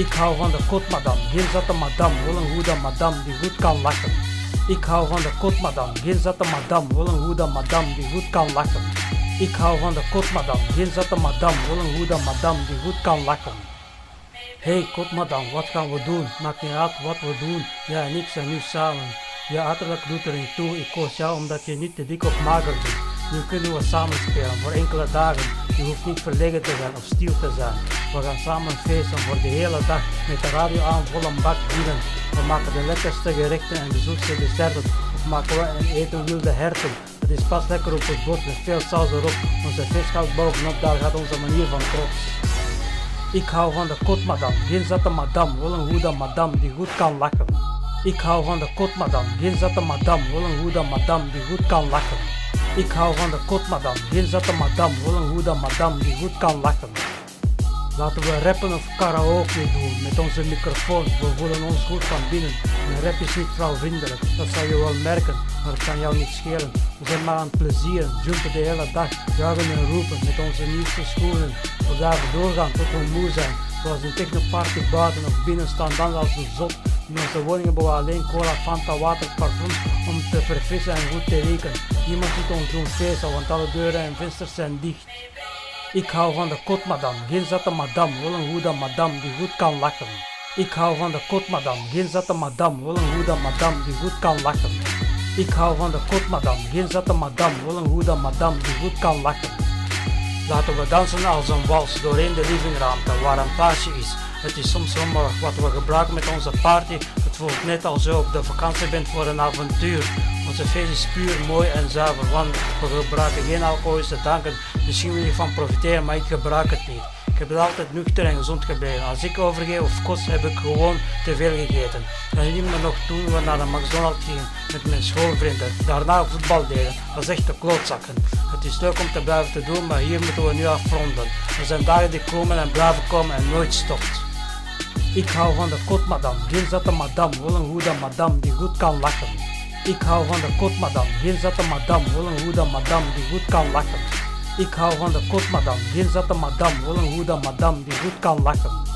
Ik hou van de kot madam, hier zat de madam, wil een goede madam die goed kan lachen. Ik hou van de kot madam, hier zat de madam, wil een goede madam die goed kan lachen. Ik hou van de kot madam, hier zat de madam, wil een goede madam die goed kan lachen. Hey kot madam, wat gaan we doen? Maakt niet uit wat we doen, jij en ik zijn nu samen. Je uiterlijk doet er niet toe, ik koos jou omdat je niet te dik of mager bent. Nu kunnen we samen spelen voor enkele dagen. Je hoeft niet verlegen te zijn of stil te zijn. We gaan samen feesten voor de hele dag met de radio aan vol een bak binnen. We maken de lekkerste gerechten en de zoetste desserten. Of maken we en eten wilde herten. Het is pas lekker op het bord met veel saus erop. Onze vis gaat bovenop, daar gaat onze manier van trots. Ik hou van de kot madam, hier zat de madam, wel een goede madam die goed kan lachen. Ik hou van de kot madam, hier zat de madam, wel een goede madam die goed kan lachen. Ik hou van de kot madam, hier zat de madam, wel een goede madam die goed kan lachen. Laten we rappen of karaoke doen met onze microfoon. We voelen ons goed van binnen. Een rap is niet vrouwvriendelijk, dat zal je wel merken, maar het kan jou niet schelen. We zijn maar aan het plezieren, jumpen de hele dag, juichen en roepen met onze nieuwste schoenen. We blijven doorgaan tot we moe zijn, zoals een technoparty buiten of binnen staan dan als een zot. In onze woning hebben we alleen cola, fanta, water, parfum om te verfrissen en goed te rieken. Niemand ziet ons doen feesten, want alle deuren en vensters zijn dicht. Ik hou van de kot madam, hier zat de madam, wel een goede madam die goed kan lachen. Ik hou van de kot madam, hier zat de madam, wel een goede madam die goed kan lachen. Ik hou van de kot madam, hier zat de madam, wel een goede madam die goed kan lachen. Laten we dansen als een wals doorheen de livingruimte waar een paasje is. Het is soms rommelig wat we gebruiken met onze party. Het voelt net als je op de vakantie bent voor een avontuur. Onze feest is puur, mooi en zuiver, want we gebruiken geen alcoholische dranken. Misschien wil je van profiteren, maar ik gebruik het niet. Ik heb altijd nuchter en gezond gebleven. Als ik overgeef of kost, heb ik gewoon te veel gegeten. En niet me nog toen we naar de McDonald's gingen met mijn schoolvrienden. Daarna voetbal deden. Dat is echt de klootzakken. Het is leuk om te blijven te doen, maar hier moeten we nu afronden. Er zijn dagen die komen en blijven komen en nooit stopt. Ik hou van de kot madam, hier zat de madam, wel een goede madam die goed kan lachen. Ik hou van de kot madam, hier zat de madam, wel een goede madam die goed kan lachen. Ik hou van de kot madam, hier zat de madam, wel een goede madam die goed kan lachen.